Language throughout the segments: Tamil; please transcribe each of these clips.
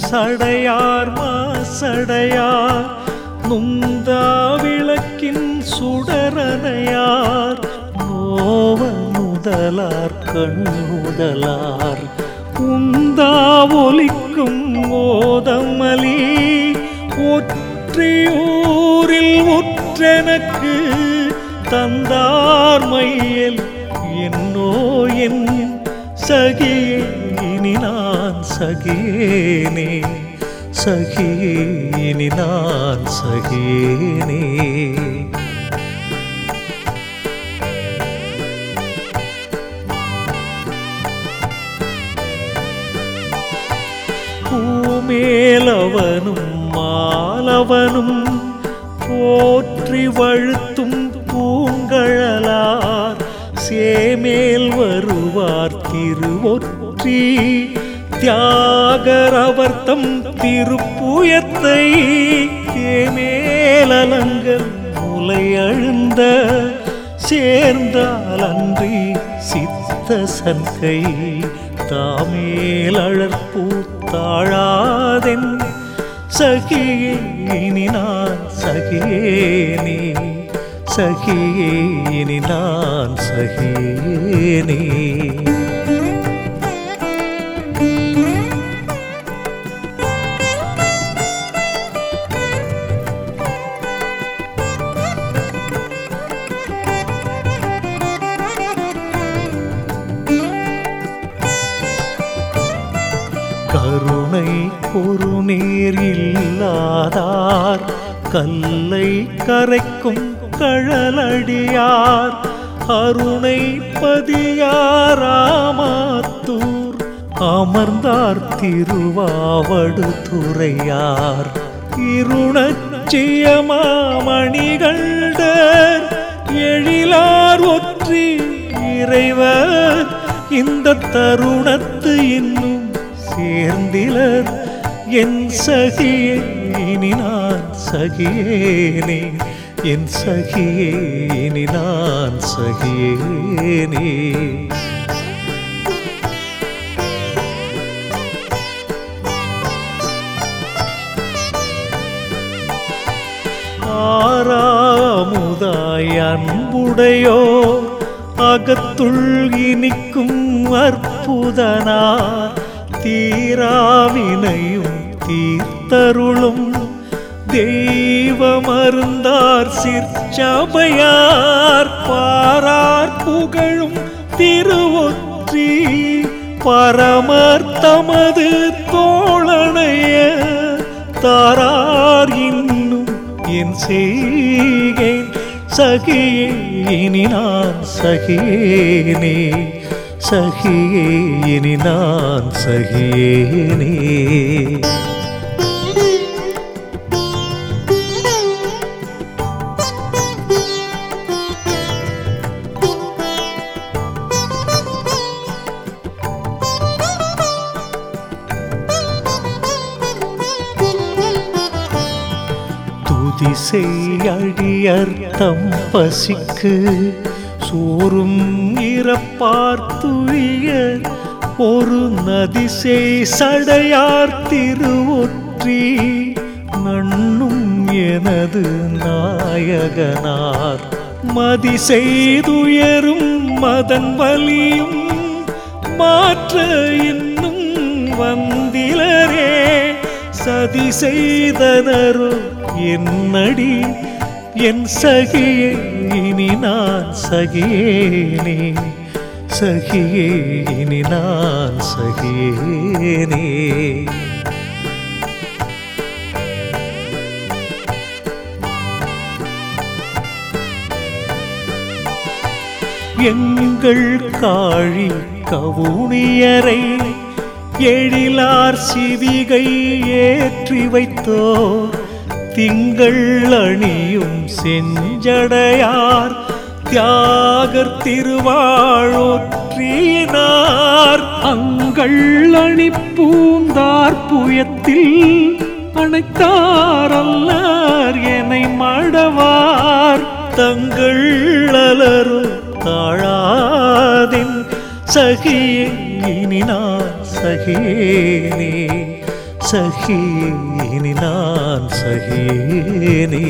சடையார் மாசடையார் நுந்தா விளக்கின் சுடரனையார் நோவ முதலார் கண்ணுதலார் உந்தா ஒலிக்கும் ஓதமலி ஒற்றையூரில் ஒற்றெனக்கு தந்தார் மையல் என்னோ என் சகியே இனி நான் சகியேனே சகியே நான் சகியேனே. பூமேலவனும் மாலவனும் போற்றி வழுத்தும் பூங்கழலார் சேமேல் வருவார் திருவொற்றி தியாகரவர்த்தம் திருப்புயத்தை தேமேலங்கள் முலை அழுந்த சேர்ந்தால் அன்றி சித்த சங்கை தாமேல் அழற்பூ தாழாதென் சகியே இனி நான் சகியேனே சகியே இனி நான் சகியேனே கருணை ஒரு இல்லாதார். கல்லை கரைக்கும் கழலடியார். அருணை பதியாராமாத்தூர் அமர்ந்தார் திருவாவடு துறையார். இருணச்சியமாமணிகண்டர் எழிலார் ஒற்றி இறைவர். இந்த தருணத்து இன்னும் சேர்ந்திலர். என் சகியே இனி நான் சகியேனே. என் சகியே இனி நான் சகியேனே. ஆறாமுதாய் அன்புடையோ அகத்துள் இனிக்கும் அற்புதனா தீராவினையும் தீர்த்தருளும் தெய்வமருந்தார் சிற்சபையார் பாரார் புகழும் திருவொற்றி பரமர் தமது தோழனைய தாரார் இன்னும் என் செய்கேன் சகியே இனி நான் சகியேனே சகியே இனி நான் சகியேனே. துதிசை அடியர்த்தம் பசிக்கு. சோறும் இறப்பார்த்துய ஒரு நதிசை சடையார் திருவொற்றி. நண்ணும் எனது நாயகனார் மதி செய்துயரும் மதன் வலியும் மாற்ற இன்னும் வந்திலரே. சதி செய்தனரோ என்னடி என் சகியே இனி நான் சகியேனே. சகியே இனி நான் சகியேனே. எங்கள் காழி கவுனியரை எழிலார் சிவிகை ஏற்றி வைத்தோ திங்கள் அணியும் செஞ்சடையார். தியாகர் திருவாழோற்றினார் அங்கள் அணி பூந்தார் புயத்தில் அணைத்தாரல்லார் என்னை மடவார். தங்கள் அலரும் தாழாதின் சகியினார் சகினி சகினி நான் சகினி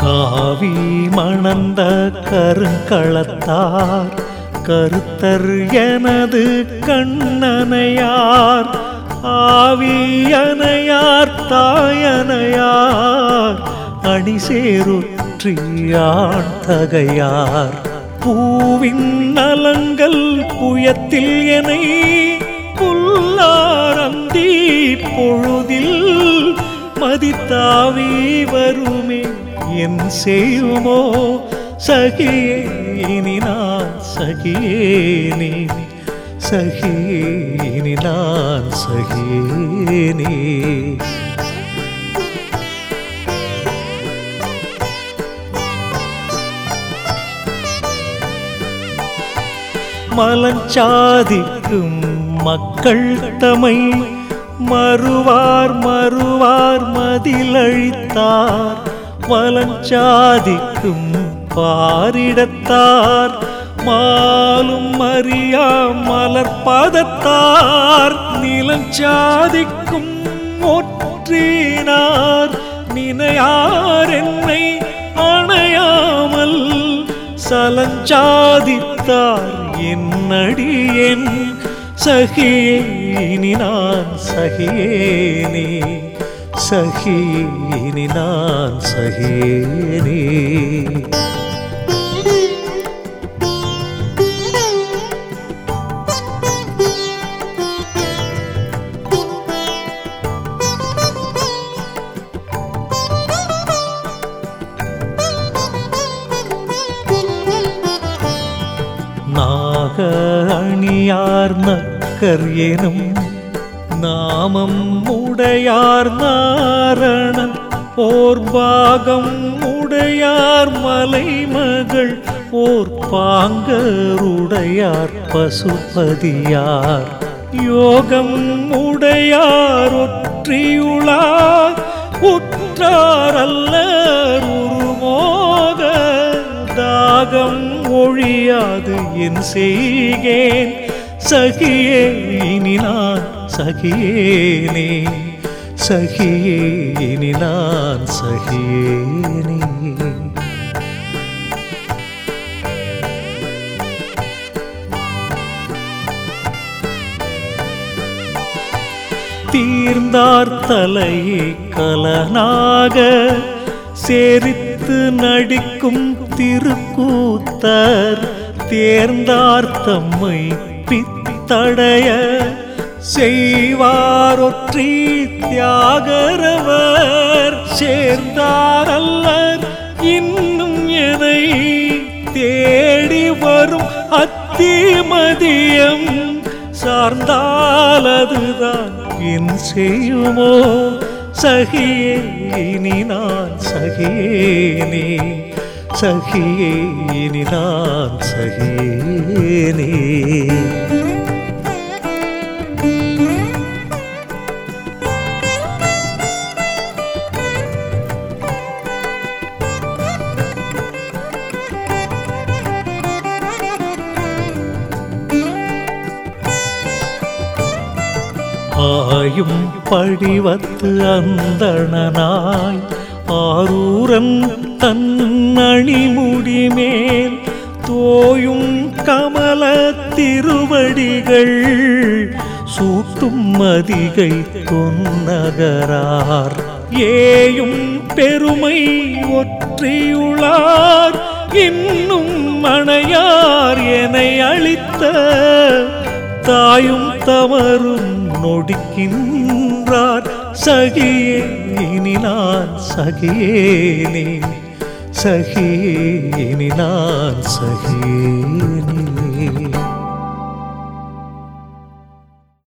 காவி மணந்த கருங்களத்தார் கருத்தர் எனது கண்ணனையார் ஆவியனையார் தாயனையார் அணி சேருற்றியான் தகையார். பூவின் நலங்கள் புயத்தில் என புல்லாரந்தி பொழுதில் மதித்தாவி வருமே என் செய்யுமோ சகியே இனி நான் சகியேனே சகியே இனி நான் சகியேனே மலஞ்சாதிக்கும் மக்கள் தமை மறுவார் மறுவார் மதிலழித்தார். மலஞ்சாதிக்கும் பாரிடத்தார் மாலும் அறியா மலர்பாதத்தார் நிலம் சாதிக்கும் ஒற்றினார் நினையார் என்னை அணையாமல் சலஞ்சாதித்தார் என்னடியன் சகியே நான் சகியேனே. சகியே நான் சகியேனே. நாக அணியார் நக்கர் எனும் நாமம் உடையார் நாரணன். ஓர் பாகம் உடையார் மலைமகள் ஓர் பாங்கருடையார் பசுபதியார். யோகம் உடையார் ஒற்றியுளார் உற்றாரல்ல உரு ஒழியாது என் செய்கேன். சகியே இனி நான் சகியேனே. சகியே இனி நான் சகியேனே. தீர்ந்தார் தலையை கலனாக சேரித்த நடிக்கும் திருக்கூத்தர் தேர்ந்தார் தம்மை பித்தடைய. செய்வாரொற்றி தியாகரவர் சேர்ந்தாரல்லர். இன்னும் எதை தேடி வரும் அத்திமதியம். சார்ந்தாலதுதான் என் செய்யுமோ? சகியே இனி நான் சகியேனே சகியே இனி நான் சகியேனே ஆயும் படிவத்து அந்தணனாய். ஆரூரன் தன் அணிமுடி தோயும் கமல திருவடிகள் சூட்டும் மதிகை தொன்னகரார். ஏயும் பெருமை ஒற்றியுளார் இன்னும் மணையார் என அளித்த தாயும் தவறும் நொடிக்கின்றார். சகியே இனி நான் சகியேனே. சகியே இனி நான் சகியேனே.